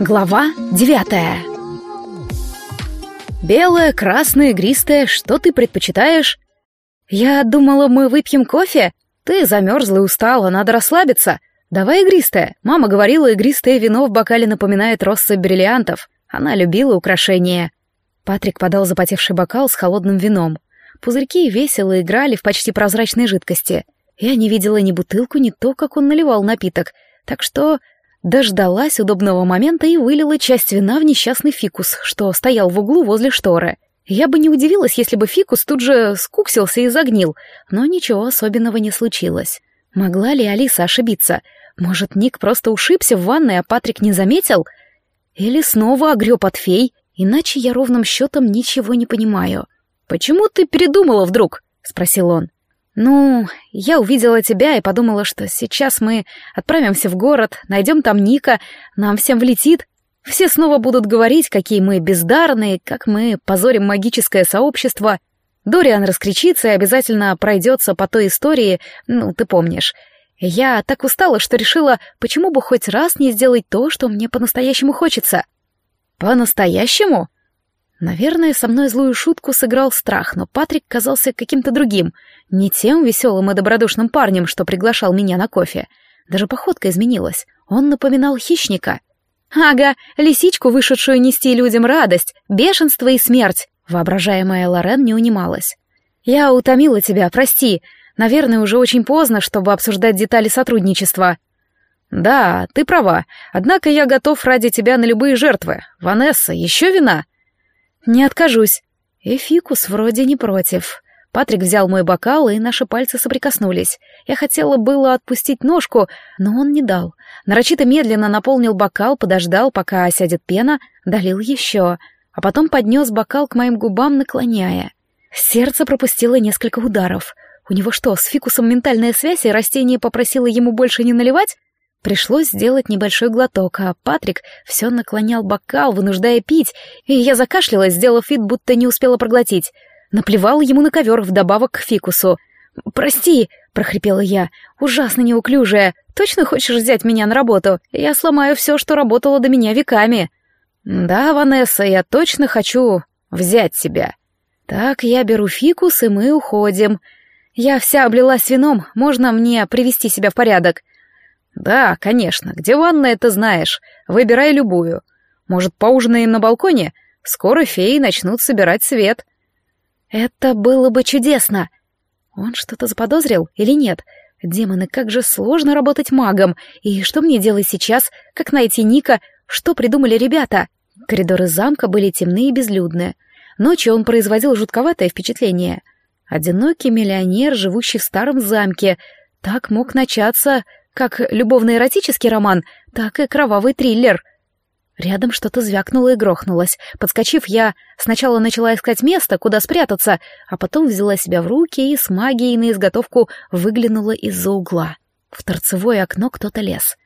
Глава девятая Белое, красное, игристое, что ты предпочитаешь? Я думала, мы выпьем кофе. Ты замерзла и устала, надо расслабиться. Давай игристое. Мама говорила, игристое вино в бокале напоминает россыпь бриллиантов. Она любила украшения. Патрик подал запотевший бокал с холодным вином. Пузырьки весело играли в почти прозрачной жидкости. Я не видела ни бутылку, ни то, как он наливал напиток, так что Дождалась удобного момента и вылила часть вина в несчастный фикус, что стоял в углу возле шторы. Я бы не удивилась, если бы фикус тут же скуксился и загнил, но ничего особенного не случилось. Могла ли Алиса ошибиться? Может, Ник просто ушибся в ванной, а Патрик не заметил? Или снова огреб от фей? Иначе я ровным счетом ничего не понимаю. «Почему ты передумала вдруг?» — спросил он. «Ну, я увидела тебя и подумала, что сейчас мы отправимся в город, найдем там Ника, нам всем влетит. Все снова будут говорить, какие мы бездарные, как мы позорим магическое сообщество. Дориан раскричится и обязательно пройдется по той истории, ну, ты помнишь. Я так устала, что решила, почему бы хоть раз не сделать то, что мне по-настоящему хочется». «По-настоящему?» Наверное, со мной злую шутку сыграл страх, но Патрик казался каким-то другим, не тем веселым и добродушным парнем, что приглашал меня на кофе. Даже походка изменилась. Он напоминал хищника. «Ага, лисичку, вышедшую нести людям радость, бешенство и смерть!» Воображаемая Лорен не унималась. «Я утомила тебя, прости. Наверное, уже очень поздно, чтобы обсуждать детали сотрудничества». «Да, ты права. Однако я готов ради тебя на любые жертвы. Ванесса, еще вина?» «Не откажусь». И Фикус вроде не против. Патрик взял мой бокал, и наши пальцы соприкоснулись. Я хотела было отпустить ножку, но он не дал. Нарочито медленно наполнил бокал, подождал, пока осядет пена, долил еще, а потом поднес бокал к моим губам, наклоняя. Сердце пропустило несколько ударов. У него что, с фикусом ментальная связь, и растение попросило ему больше не наливать? Пришлось сделать небольшой глоток, а Патрик все наклонял бокал, вынуждая пить, и я закашлялась, сделав вид, будто не успела проглотить. Наплевала ему на ковер вдобавок к фикусу. «Прости», — прохрипела я, — «ужасно неуклюжая. Точно хочешь взять меня на работу? Я сломаю все, что работало до меня веками». «Да, Ванесса, я точно хочу взять тебя». «Так, я беру фикус, и мы уходим. Я вся облилась вином, можно мне привести себя в порядок?» «Да, конечно. Где ванная, ты знаешь. Выбирай любую. Может, поужинаем на балконе? Скоро феи начнут собирать свет». «Это было бы чудесно!» Он что-то заподозрил или нет? Демоны, как же сложно работать магом. И что мне делать сейчас? Как найти Ника? Что придумали ребята? Коридоры замка были темные и безлюдные. Ночью он производил жутковатое впечатление. Одинокий миллионер, живущий в старом замке. Так мог начаться как любовно-эротический роман, так и кровавый триллер. Рядом что-то звякнуло и грохнулось. Подскочив, я сначала начала искать место, куда спрятаться, а потом взяла себя в руки и с магией на изготовку выглянула из-за угла. В торцевое окно кто-то лез.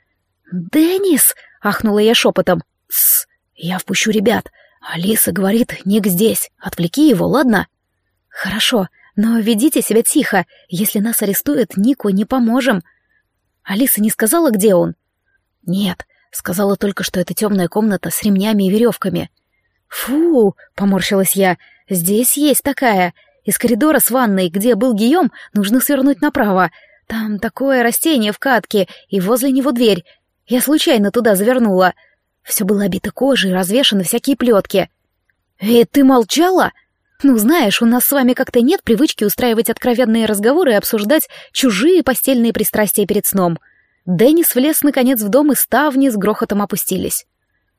«Деннис!» — ахнула я шепотом. «Тссс! Я впущу ребят. Алиса говорит, Ник здесь. Отвлеки его, ладно?» «Хорошо, но ведите себя тихо. Если нас арестуют, Нику не поможем. Алиса не сказала, где он? Нет, сказала только, что это темная комната с ремнями и веревками. Фу, поморщилась я, здесь есть такая. Из коридора с ванной, где был Гийом, нужно свернуть направо. Там такое растение в катке, и возле него дверь. Я случайно туда завернула. Все было обито кожей, развешаны всякие плетки. «Э, ты молчала?» «Ну, знаешь, у нас с вами как-то нет привычки устраивать откровенные разговоры и обсуждать чужие постельные пристрастия перед сном». Деннис влез, наконец, в дом, и ставни с грохотом опустились.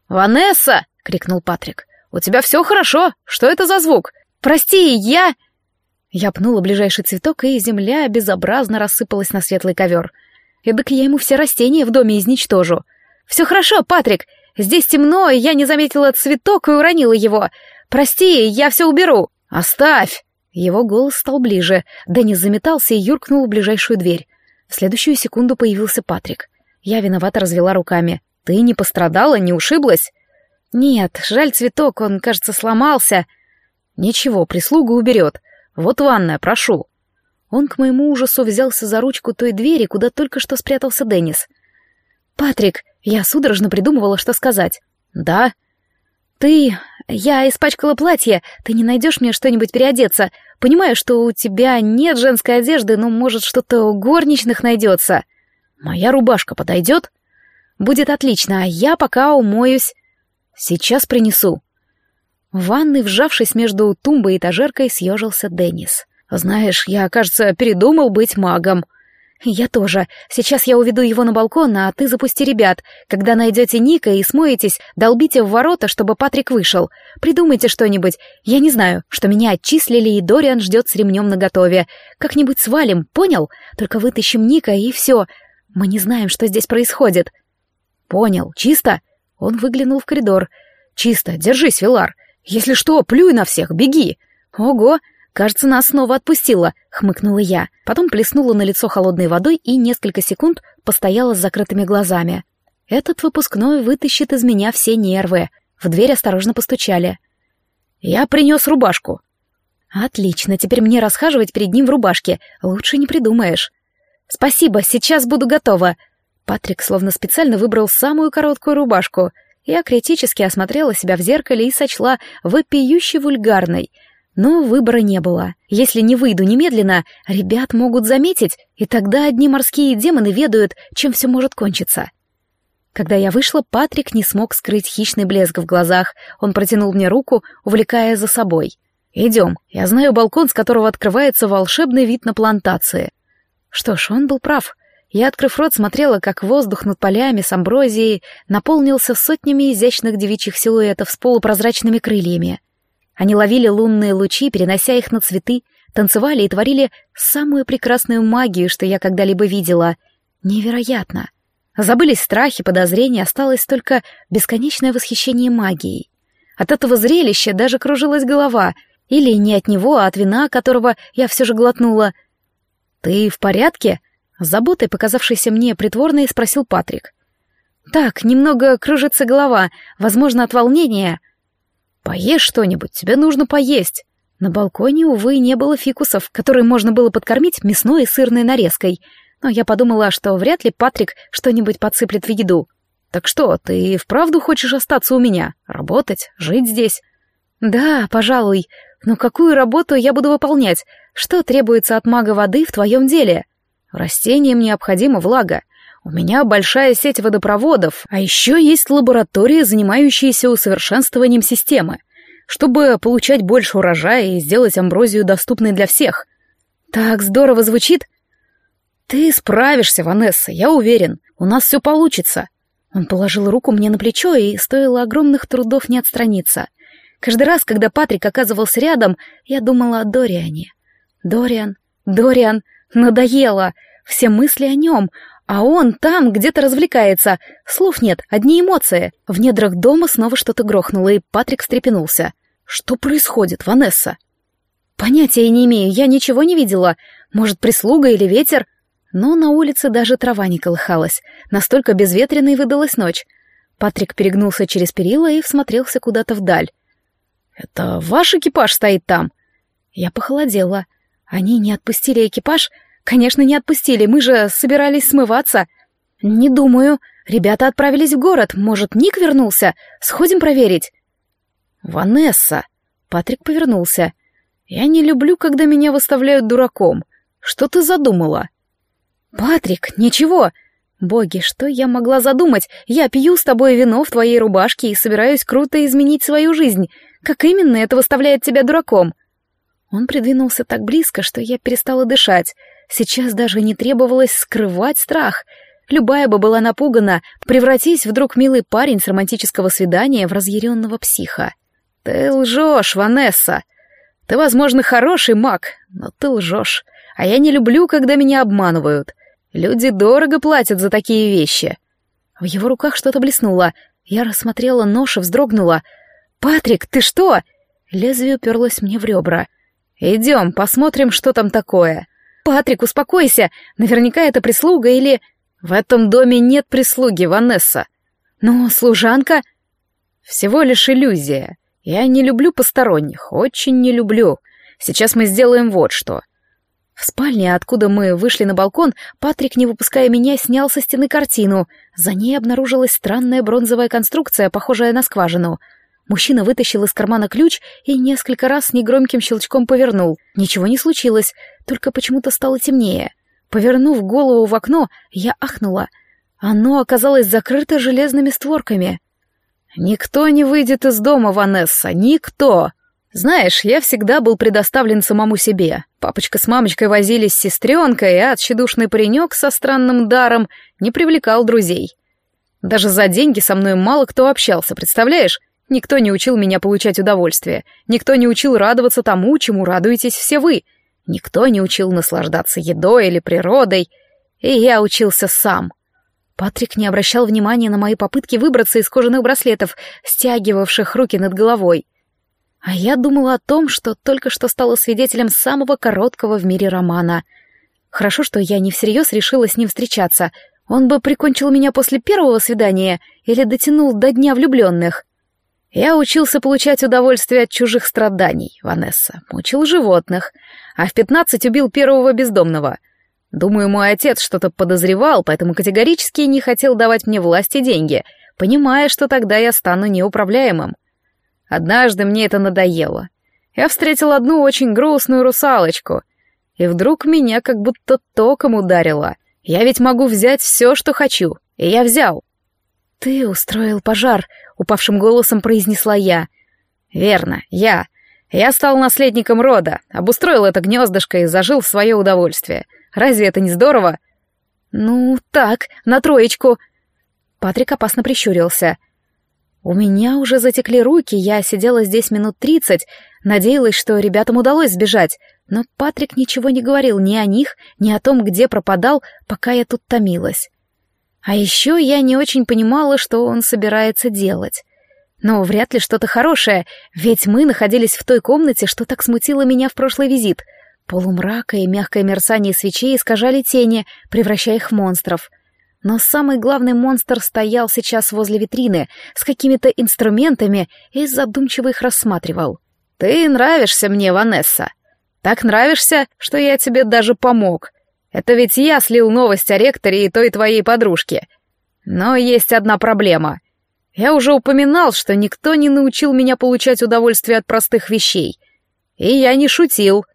«Ванесса!» — крикнул Патрик. «У тебя все хорошо? Что это за звук? Прости, я...» Я пнула ближайший цветок, и земля безобразно рассыпалась на светлый ковер. Эдак я ему все растения в доме изничтожу. «Все хорошо, Патрик. Здесь темно, и я не заметила цветок и уронила его. Прости, я все уберу». «Оставь!» Его голос стал ближе. Деннис заметался и юркнул в ближайшую дверь. В следующую секунду появился Патрик. Я виновато развела руками. «Ты не пострадала, не ушиблась?» «Нет, жаль цветок, он, кажется, сломался». «Ничего, прислуга уберет. Вот ванная, прошу». Он к моему ужасу взялся за ручку той двери, куда только что спрятался Деннис. «Патрик!» Я судорожно придумывала, что сказать. «Да?» «Ты... Я испачкала платье. Ты не найдешь мне что-нибудь переодеться? Понимаю, что у тебя нет женской одежды, но, может, что-то у горничных найдется». «Моя рубашка подойдет?» «Будет отлично, а я пока умоюсь». «Сейчас принесу». В ванной, вжавшись между тумбой и этажеркой, съежился Деннис. «Знаешь, я, кажется, передумал быть магом». «Я тоже. Сейчас я уведу его на балкон, а ты запусти ребят. Когда найдете Ника и смоетесь, долбите в ворота, чтобы Патрик вышел. Придумайте что-нибудь. Я не знаю, что меня отчислили, и Дориан ждет с ремнем наготове. Как-нибудь свалим, понял? Только вытащим Ника, и все. Мы не знаем, что здесь происходит». «Понял. Чисто?» Он выглянул в коридор. «Чисто. Держись, Вилар. Если что, плюй на всех, беги!» «Ого! Кажется, нас снова отпустила!» — хмыкнула я. Потом плеснула на лицо холодной водой и несколько секунд постояла с закрытыми глазами. «Этот выпускной вытащит из меня все нервы». В дверь осторожно постучали. «Я принес рубашку». «Отлично, теперь мне расхаживать перед ним в рубашке. Лучше не придумаешь». «Спасибо, сейчас буду готова». Патрик словно специально выбрал самую короткую рубашку — я критически осмотрела себя в зеркале и сочла вопиюще вульгарной. Но выбора не было. Если не выйду немедленно, ребят могут заметить, и тогда одни морские демоны ведают, чем все может кончиться. Когда я вышла, Патрик не смог скрыть хищный блеск в глазах. Он протянул мне руку, увлекая за собой. «Идем, я знаю балкон, с которого открывается волшебный вид на плантации». Что ж, он был прав. Я, открыв рот, смотрела, как воздух над полями с амброзией наполнился сотнями изящных девичьих силуэтов с полупрозрачными крыльями. Они ловили лунные лучи, перенося их на цветы, танцевали и творили самую прекрасную магию, что я когда-либо видела. Невероятно! Забылись страхи, подозрения, осталось только бесконечное восхищение магией. От этого зрелища даже кружилась голова, или не от него, а от вина, которого я все же глотнула. «Ты в порядке?» Заботой, показавшейся мне притворной, спросил Патрик. «Так, немного кружится голова, возможно, от волнения». «Поешь что-нибудь, тебе нужно поесть». На балконе, увы, не было фикусов, которые можно было подкормить мясной и сырной нарезкой, но я подумала, что вряд ли Патрик что-нибудь подсыплет в еду. «Так что, ты вправду хочешь остаться у меня? Работать? Жить здесь?» «Да, пожалуй. Но какую работу я буду выполнять? Что требуется от мага воды в твоем деле?» Растениям необходима влага. У меня большая сеть водопроводов, а еще есть лаборатории, занимающиеся усовершенствованием системы, чтобы получать больше урожая и сделать амброзию доступной для всех. Так здорово звучит. Ты справишься, Ванесса, я уверен. У нас все получится. Он положил руку мне на плечо, и стоило огромных трудов не отстраниться. Каждый раз, когда Патрик оказывался рядом, я думала о Дориане. Дориан, Дориан, Надоело. Все мысли о нем, а он там где-то развлекается. Слов нет, одни эмоции. В недрах дома снова что-то грохнуло, и Патрик встрепенулся. «Что происходит, Ванесса?» «Понятия не имею, я ничего не видела. Может, прислуга или ветер?» Но на улице даже трава не колыхалась. Настолько безветренной выдалась ночь. Патрик перегнулся через перила и всмотрелся куда-то вдаль. «Это ваш экипаж стоит там?» Я похолодела. Они не отпустили экипаж? Конечно, не отпустили, мы же собирались смываться. Не думаю. Ребята отправились в город. Может, Ник вернулся? Сходим проверить. Ванесса. Патрик повернулся. Я не люблю, когда меня выставляют дураком. Что ты задумала? Патрик, ничего. Боги, что я могла задумать? Я пью с тобой вино в твоей рубашке и собираюсь круто изменить свою жизнь. Как именно это выставляет тебя дураком? Он придвинулся так близко, что я перестала дышать. Сейчас даже не требовалось скрывать страх. Любая бы была напугана, превратись вдруг милый парень с романтического свидания в разъяренного психа. «Ты лжешь, Ванесса! Ты, возможно, хороший маг, но ты лжешь. А я не люблю, когда меня обманывают. Люди дорого платят за такие вещи». В его руках что-то блеснуло. Я рассмотрела нож и вздрогнула. «Патрик, ты что?» Лезвие уперлось мне в ребра. «Идем, посмотрим, что там такое». «Патрик, успокойся! Наверняка это прислуга или...» «В этом доме нет прислуги, Ванесса». «Но служанка...» «Всего лишь иллюзия. Я не люблю посторонних, очень не люблю. Сейчас мы сделаем вот что. В спальне, откуда мы вышли на балкон, Патрик, не выпуская меня, снял со стены картину. За ней обнаружилась странная бронзовая конструкция, похожая на скважину. Мужчина вытащил из кармана ключ и несколько раз с негромким щелчком повернул. Ничего не случилось, только почему-то стало темнее. Повернув голову в окно, я ахнула. Оно оказалось закрыто железными створками. «Никто не выйдет из дома, Ванесса, никто!» Знаешь, я всегда был предоставлен самому себе. Папочка с мамочкой возились с сестренкой, а тщедушный паренек со странным даром не привлекал друзей. Даже за деньги со мной мало кто общался, представляешь? Никто не учил меня получать удовольствие. Никто не учил радоваться тому, чему радуетесь все вы. Никто не учил наслаждаться едой или природой. И я учился сам. Патрик не обращал внимания на мои попытки выбраться из кожаных браслетов, стягивавших руки над головой. А я думала о том, что только что стала свидетелем самого короткого в мире романа. Хорошо, что я не всерьез решила с ним встречаться. Он бы прикончил меня после первого свидания или дотянул до дня влюбленных. Я учился получать удовольствие от чужих страданий, Ванесса. Мучил животных. А в пятнадцать убил первого бездомного. Думаю, мой отец что-то подозревал, поэтому категорически не хотел давать мне власть и деньги, понимая, что тогда я стану неуправляемым. Однажды мне это надоело. Я встретил одну очень грустную русалочку, и вдруг меня как будто током ударило. Я ведь могу взять все, что хочу, и я взял. «Ты устроил пожар», — упавшим голосом произнесла я. «Верно, я. Я стал наследником рода, обустроил это гнездышко и зажил в свое удовольствие. Разве это не здорово?» «Ну, так, на троечку». Патрик опасно прищурился — у меня уже затекли руки, я сидела здесь минут тридцать, надеялась, что ребятам удалось сбежать, но Патрик ничего не говорил ни о них, ни о том, где пропадал, пока я тут томилась. А еще я не очень понимала, что он собирается делать. Но вряд ли что-то хорошее, ведь мы находились в той комнате, что так смутило меня в прошлый визит. Полумрака и мягкое мерцание свечей искажали тени, превращая их в монстров — но самый главный монстр стоял сейчас возле витрины с какими-то инструментами и задумчиво их рассматривал. «Ты нравишься мне, Ванесса. Так нравишься, что я тебе даже помог. Это ведь я слил новость о ректоре и той твоей подружке. Но есть одна проблема. Я уже упоминал, что никто не научил меня получать удовольствие от простых вещей. И я не шутил».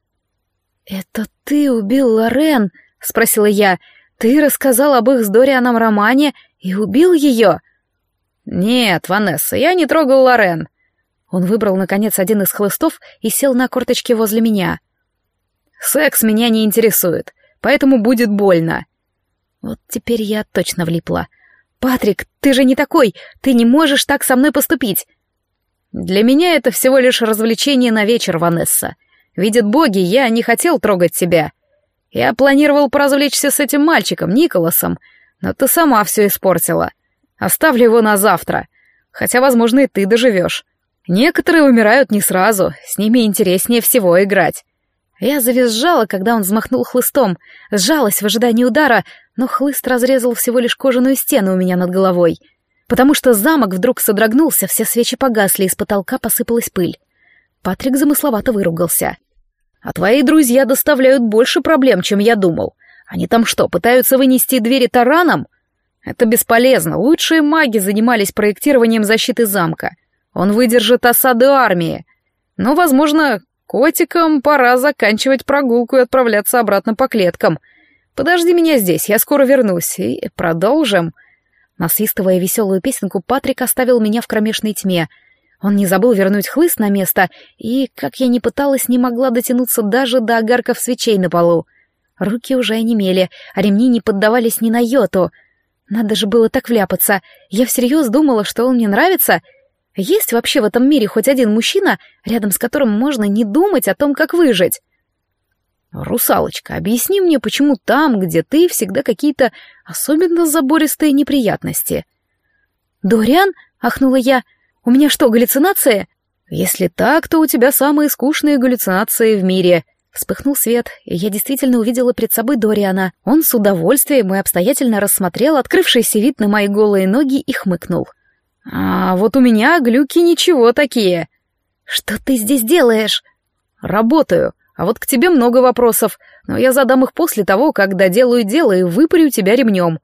«Это ты убил Лорен?» — спросила я, — ты рассказал об их с Дорианом романе и убил ее?» «Нет, Ванесса, я не трогал Лорен». Он выбрал, наконец, один из хлыстов и сел на корточки возле меня. «Секс меня не интересует, поэтому будет больно». Вот теперь я точно влипла. «Патрик, ты же не такой, ты не можешь так со мной поступить». «Для меня это всего лишь развлечение на вечер, Ванесса. Видят боги, я не хотел трогать тебя. Я планировал поразвлечься с этим мальчиком, Николасом, но ты сама все испортила. Оставлю его на завтра. Хотя, возможно, и ты доживешь. Некоторые умирают не сразу, с ними интереснее всего играть. Я завизжала, когда он взмахнул хлыстом, сжалась в ожидании удара, но хлыст разрезал всего лишь кожаную стену у меня над головой. Потому что замок вдруг содрогнулся, все свечи погасли, из потолка посыпалась пыль. Патрик замысловато выругался. А твои друзья доставляют больше проблем, чем я думал. Они там что, пытаются вынести двери тараном? Это бесполезно. Лучшие маги занимались проектированием защиты замка. Он выдержит осаду армии. Но, возможно, котикам пора заканчивать прогулку и отправляться обратно по клеткам. Подожди меня здесь, я скоро вернусь, и продолжим. Насвистывая веселую песенку, Патрик оставил меня в кромешной тьме — он не забыл вернуть хлыст на место, и, как я ни пыталась, не могла дотянуться даже до огарков свечей на полу. Руки уже онемели, а ремни не поддавались ни на йоту. Надо же было так вляпаться. Я всерьез думала, что он мне нравится. Есть вообще в этом мире хоть один мужчина, рядом с которым можно не думать о том, как выжить? «Русалочка, объясни мне, почему там, где ты, всегда какие-то особенно забористые неприятности?» «Дориан?» — ахнула я — у меня что, галлюцинация? Если так, то у тебя самые скучные галлюцинации в мире. Вспыхнул свет, и я действительно увидела перед собой Дориана. Он с удовольствием и обстоятельно рассмотрел открывшийся вид на мои голые ноги и хмыкнул. «А вот у меня глюки ничего такие». «Что ты здесь делаешь?» «Работаю. А вот к тебе много вопросов, но я задам их после того, как доделаю дело и выпарю тебя ремнем».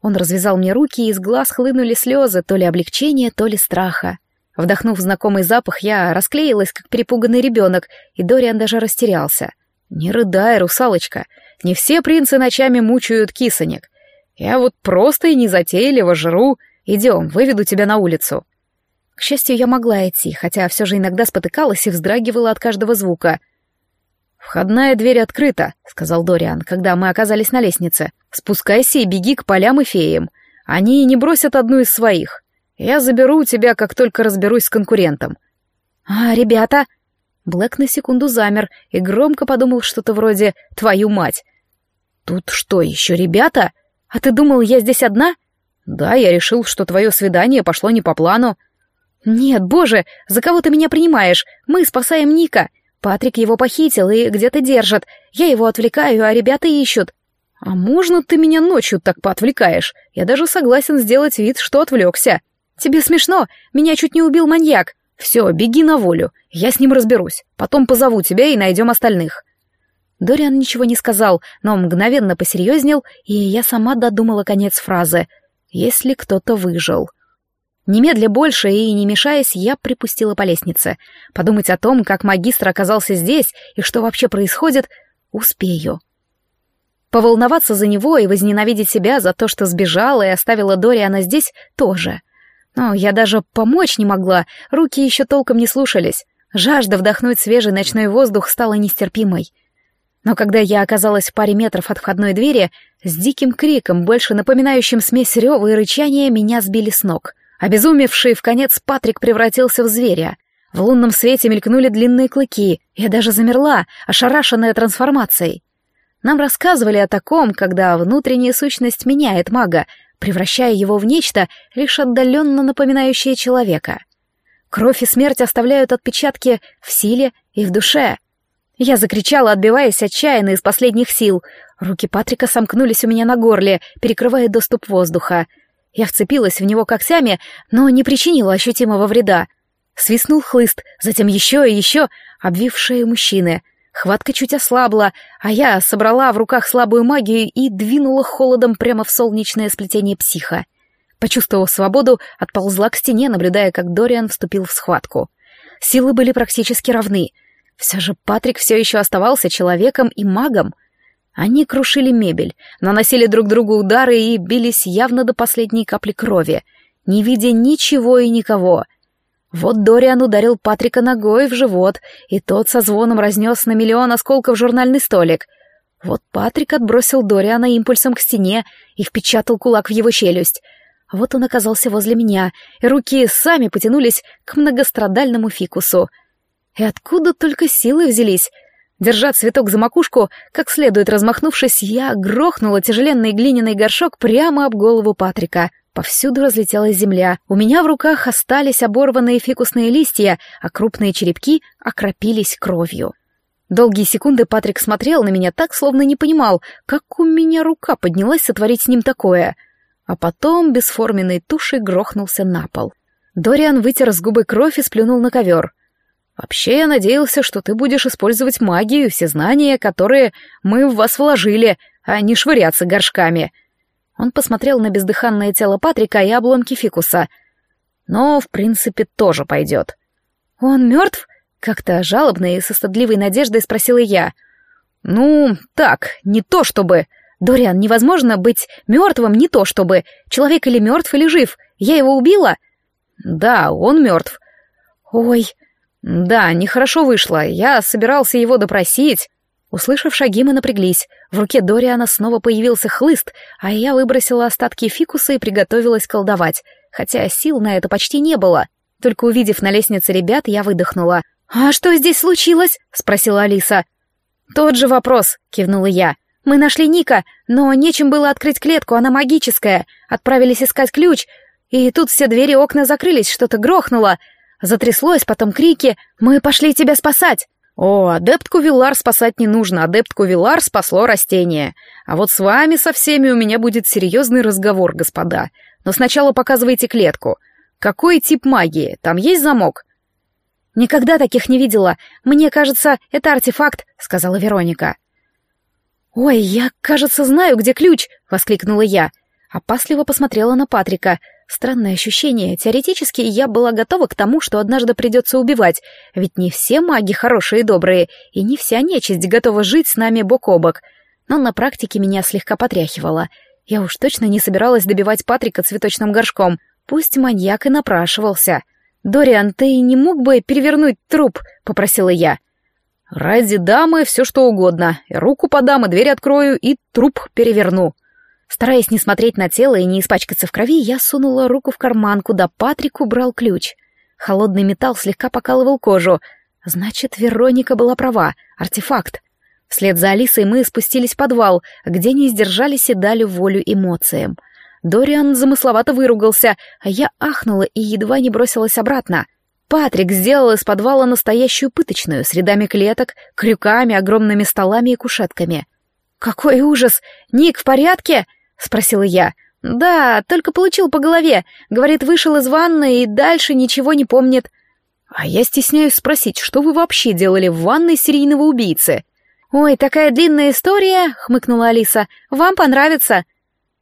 Он развязал мне руки, и из глаз хлынули слезы, то ли облегчения, то ли страха. Вдохнув знакомый запах, я расклеилась, как перепуганный ребенок, и Дориан даже растерялся. «Не рыдай, русалочка. Не все принцы ночами мучают кисонек. Я вот просто и незатейливо жру. Идем, выведу тебя на улицу». К счастью, я могла идти, хотя все же иногда спотыкалась и вздрагивала от каждого звука. «Входная дверь открыта», — сказал Дориан, когда мы оказались на лестнице. «Спускайся и беги к полям и феям. Они не бросят одну из своих. Я заберу тебя, как только разберусь с конкурентом». «А, ребята...» Блэк на секунду замер и громко подумал что-то вроде «твою мать». «Тут что, еще ребята? А ты думал, я здесь одна?» «Да, я решил, что твое свидание пошло не по плану». «Нет, боже, за кого ты меня принимаешь? Мы спасаем Ника. Патрик его похитил и где-то держит. Я его отвлекаю, а ребята ищут». «А можно ты меня ночью так поотвлекаешь? Я даже согласен сделать вид, что отвлекся». «Тебе смешно? Меня чуть не убил маньяк». «Все, беги на волю. Я с ним разберусь. Потом позову тебя и найдем остальных». Дориан ничего не сказал, но мгновенно посерьезнел, и я сама додумала конец фразы «Если кто-то выжил». Немедля больше и не мешаясь, я припустила по лестнице. Подумать о том, как магистр оказался здесь и что вообще происходит, успею. Поволноваться за него и возненавидеть себя за то, что сбежала и оставила Дориана здесь, тоже. Но я даже помочь не могла, руки еще толком не слушались. Жажда вдохнуть свежий ночной воздух стала нестерпимой. Но когда я оказалась в паре метров от входной двери, с диким криком, больше напоминающим смесь рева и рычания, меня сбили с ног. Обезумевший в конец Патрик превратился в зверя. В лунном свете мелькнули длинные клыки. Я даже замерла, ошарашенная трансформацией. Нам рассказывали о таком, когда внутренняя сущность меняет мага, превращая его в нечто, лишь отдаленно напоминающее человека. Кровь и смерть оставляют отпечатки в силе и в душе. Я закричала, отбиваясь отчаянно из последних сил. Руки Патрика сомкнулись у меня на горле, перекрывая доступ воздуха — я вцепилась в него когтями, но не причинила ощутимого вреда. Свистнул хлыст, затем еще и еще, обвив шею мужчины. Хватка чуть ослабла, а я собрала в руках слабую магию и двинула холодом прямо в солнечное сплетение психа. Почувствовав свободу, отползла к стене, наблюдая, как Дориан вступил в схватку. Силы были практически равны. Все же Патрик все еще оставался человеком и магом — они крушили мебель, наносили друг другу удары и бились явно до последней капли крови, не видя ничего и никого. Вот Дориан ударил Патрика ногой в живот, и тот со звоном разнес на миллион осколков журнальный столик. Вот Патрик отбросил Дориана импульсом к стене и впечатал кулак в его челюсть. Вот он оказался возле меня, и руки сами потянулись к многострадальному фикусу. И откуда только силы взялись — Держа цветок за макушку, как следует размахнувшись, я грохнула тяжеленный глиняный горшок прямо об голову Патрика. Повсюду разлетелась земля. У меня в руках остались оборванные фикусные листья, а крупные черепки окропились кровью. Долгие секунды Патрик смотрел на меня так, словно не понимал, как у меня рука поднялась сотворить с ним такое. А потом бесформенной тушей грохнулся на пол. Дориан вытер с губы кровь и сплюнул на ковер. Вообще, я надеялся, что ты будешь использовать магию и все знания, которые мы в вас вложили, а не швыряться горшками». Он посмотрел на бездыханное тело Патрика и обломки фикуса. «Но, в принципе, тоже пойдет». «Он мертв?» — как-то жалобно и со стыдливой надеждой спросила я. «Ну, так, не то чтобы...» «Дориан, невозможно быть мертвым, не то чтобы. Человек или мертв, или жив. Я его убила?» «Да, он мертв». «Ой...» «Да, нехорошо вышло. Я собирался его допросить». Услышав шаги, мы напряглись. В руке Дориана снова появился хлыст, а я выбросила остатки фикуса и приготовилась колдовать, хотя сил на это почти не было. Только увидев на лестнице ребят, я выдохнула. «А что здесь случилось?» — спросила Алиса. «Тот же вопрос», — кивнула я. «Мы нашли Ника, но нечем было открыть клетку, она магическая. Отправились искать ключ, и тут все двери окна закрылись, что-то грохнуло. Затряслось, потом крики «Мы пошли тебя спасать!» «О, адептку Вилар спасать не нужно, адептку Вилар спасло растение. А вот с вами со всеми у меня будет серьезный разговор, господа. Но сначала показывайте клетку. Какой тип магии? Там есть замок?» «Никогда таких не видела. Мне кажется, это артефакт», — сказала Вероника. «Ой, я, кажется, знаю, где ключ!» — воскликнула я. Опасливо посмотрела на Патрика. Странное ощущение. Теоретически я была готова к тому, что однажды придется убивать, ведь не все маги хорошие и добрые, и не вся нечисть готова жить с нами бок о бок. Но на практике меня слегка потряхивало. Я уж точно не собиралась добивать Патрика цветочным горшком. Пусть маньяк и напрашивался. «Дориан, ты не мог бы перевернуть труп?» — попросила я. «Ради дамы все что угодно. Руку подам, и дверь открою, и труп переверну». Стараясь не смотреть на тело и не испачкаться в крови, я сунула руку в карман, куда Патрик убрал ключ. Холодный металл слегка покалывал кожу. Значит, Вероника была права. Артефакт. Вслед за Алисой мы спустились в подвал, где не сдержались и дали волю эмоциям. Дориан замысловато выругался, а я ахнула и едва не бросилась обратно — Патрик сделал из подвала настоящую пыточную с рядами клеток, крюками, огромными столами и кушетками. «Какой ужас! Ник в порядке?» — спросила я. «Да, только получил по голове. Говорит, вышел из ванны и дальше ничего не помнит». «А я стесняюсь спросить, что вы вообще делали в ванной серийного убийцы?» «Ой, такая длинная история», — хмыкнула Алиса. «Вам понравится».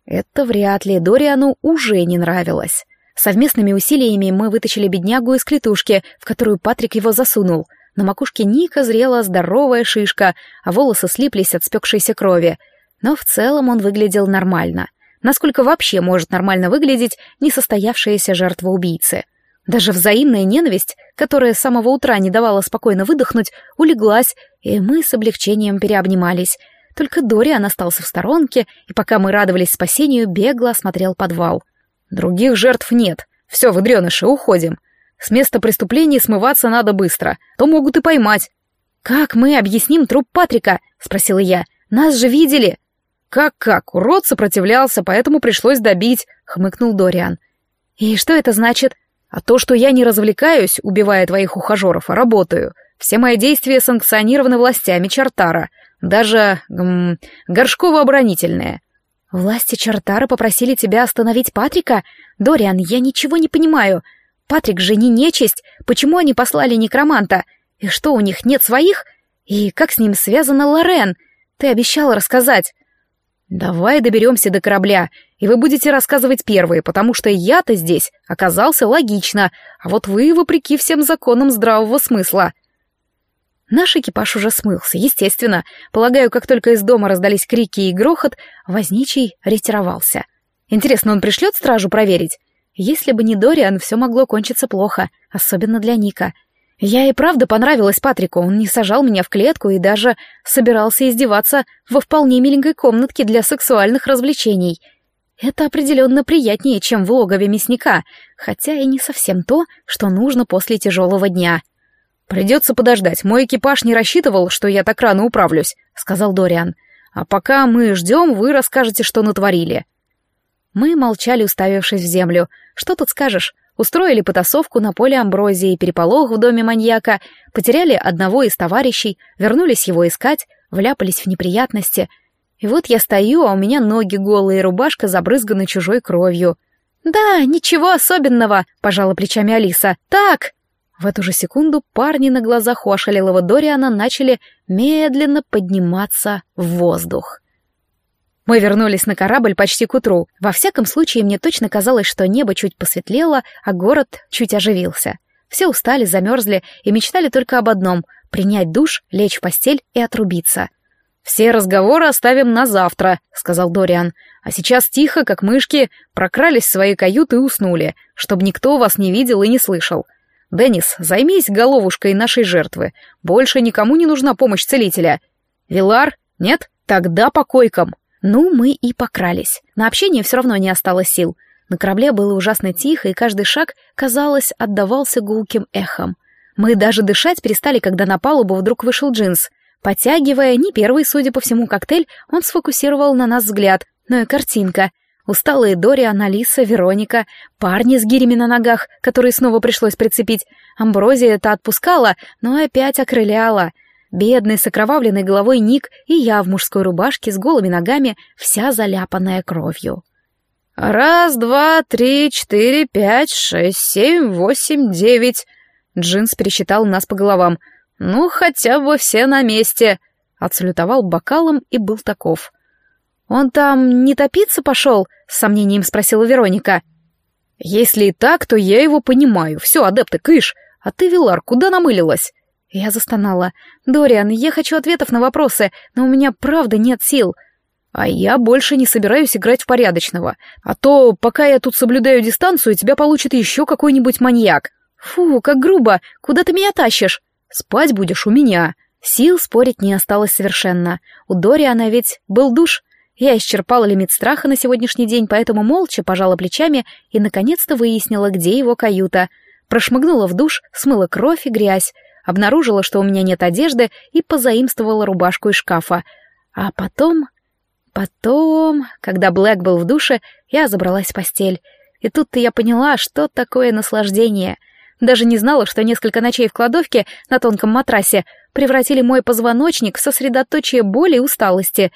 Это вряд ли Дориану уже не нравилось. Совместными усилиями мы вытащили беднягу из клетушки, в которую Патрик его засунул. На макушке Ника зрела здоровая шишка, а волосы слиплись от спекшейся крови. Но в целом он выглядел нормально. Насколько вообще может нормально выглядеть несостоявшаяся жертва убийцы? Даже взаимная ненависть, которая с самого утра не давала спокойно выдохнуть, улеглась, и мы с облегчением переобнимались. Только Дориан остался в сторонке, и пока мы радовались спасению, бегло осмотрел подвал — Других жертв нет. Все, выдреныши, уходим. С места преступления смываться надо быстро, то могут и поймать. «Как мы объясним труп Патрика?» — спросила я. «Нас же видели!» «Как-как? Урод сопротивлялся, поэтому пришлось добить», — хмыкнул Дориан. «И что это значит?» «А то, что я не развлекаюсь, убивая твоих ухажеров, а работаю. Все мои действия санкционированы властями Чартара, даже м, горшково-оборонительные. «Власти Чартара попросили тебя остановить Патрика? Дориан, я ничего не понимаю. Патрик же не нечисть. Почему они послали некроманта? И что, у них нет своих? И как с ним связана Лорен? Ты обещала рассказать». «Давай доберемся до корабля, и вы будете рассказывать первые, потому что я-то здесь оказался логично, а вот вы, вопреки всем законам здравого смысла». Наш экипаж уже смылся, естественно. Полагаю, как только из дома раздались крики и грохот, возничий ретировался. Интересно, он пришлет стражу проверить? Если бы не Дориан, все могло кончиться плохо, особенно для Ника. Я и правда понравилась Патрику, он не сажал меня в клетку и даже собирался издеваться во вполне миленькой комнатке для сексуальных развлечений. Это определенно приятнее, чем в логове мясника, хотя и не совсем то, что нужно после тяжелого дня. «Придется подождать. Мой экипаж не рассчитывал, что я так рано управлюсь», — сказал Дориан. «А пока мы ждем, вы расскажете, что натворили». Мы молчали, уставившись в землю. Что тут скажешь? Устроили потасовку на поле амброзии, переполох в доме маньяка, потеряли одного из товарищей, вернулись его искать, вляпались в неприятности. И вот я стою, а у меня ноги голые, рубашка забрызгана чужой кровью. «Да, ничего особенного», — пожала плечами Алиса. «Так, в эту же секунду парни на глазах у ошалелого Дориана начали медленно подниматься в воздух. Мы вернулись на корабль почти к утру. Во всяком случае, мне точно казалось, что небо чуть посветлело, а город чуть оживился. Все устали, замерзли и мечтали только об одном — принять душ, лечь в постель и отрубиться. «Все разговоры оставим на завтра», — сказал Дориан. «А сейчас тихо, как мышки, прокрались в свои каюты и уснули, чтобы никто вас не видел и не слышал. «Деннис, займись головушкой нашей жертвы. Больше никому не нужна помощь целителя. Вилар? Нет? Тогда по койкам». Ну, мы и покрались. На общение все равно не осталось сил. На корабле было ужасно тихо, и каждый шаг, казалось, отдавался гулким эхом. Мы даже дышать перестали, когда на палубу вдруг вышел джинс. Потягивая, не первый, судя по всему, коктейль, он сфокусировал на нас взгляд. Ну и картинка — Усталые Дориан, Алиса, Вероника, парни с гирями на ногах, которые снова пришлось прицепить. Амброзия это отпускала, но опять окрыляла. Бедный, с окровавленной головой Ник и я в мужской рубашке с голыми ногами, вся заляпанная кровью. «Раз, два, три, четыре, пять, шесть, семь, восемь, девять...» Джинс пересчитал нас по головам. «Ну, хотя бы все на месте!» Отсалютовал бокалом и был таков. «Он там не топиться пошел?» — с сомнением спросила Вероника. «Если и так, то я его понимаю. Все, адепты, кыш! А ты, Вилар, куда намылилась?» Я застонала. «Дориан, я хочу ответов на вопросы, но у меня правда нет сил. А я больше не собираюсь играть в порядочного. А то, пока я тут соблюдаю дистанцию, тебя получит еще какой-нибудь маньяк. Фу, как грубо. Куда ты меня тащишь? Спать будешь у меня». Сил спорить не осталось совершенно. У Дориана ведь был душ. Я исчерпала лимит страха на сегодняшний день, поэтому молча пожала плечами и наконец-то выяснила, где его каюта. Прошмыгнула в душ, смыла кровь и грязь, обнаружила, что у меня нет одежды, и позаимствовала рубашку из шкафа. А потом... Потом, когда Блэк был в душе, я забралась в постель. И тут-то я поняла, что такое наслаждение. Даже не знала, что несколько ночей в кладовке на тонком матрасе превратили мой позвоночник в сосредоточие боли и усталости.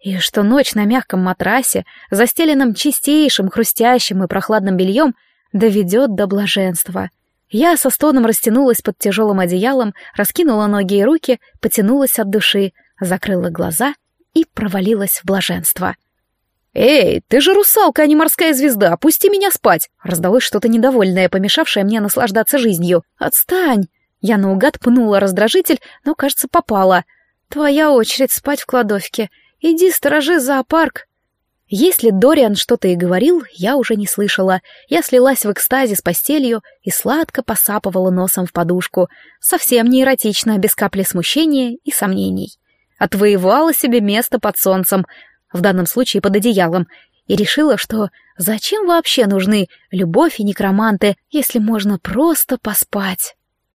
И что ночь на мягком матрасе, застеленном чистейшим, хрустящим и прохладным бельем, доведет до блаженства — я со стоном растянулась под тяжелым одеялом, раскинула ноги и руки, потянулась от души, закрыла глаза и провалилась в блаженство. «Эй, ты же русалка, а не морская звезда, пусти меня спать!» Раздалось что-то недовольное, помешавшее мне наслаждаться жизнью. «Отстань!» Я наугад пнула раздражитель, но, кажется, попала. «Твоя очередь спать в кладовке. Иди сторожи зоопарк!» Если Дориан что-то и говорил, я уже не слышала. Я слилась в экстазе с постелью и сладко посапывала носом в подушку. Совсем не эротично, без капли смущения и сомнений. Отвоевала себе место под солнцем, в данном случае под одеялом, и решила, что зачем вообще нужны любовь и некроманты, если можно просто поспать.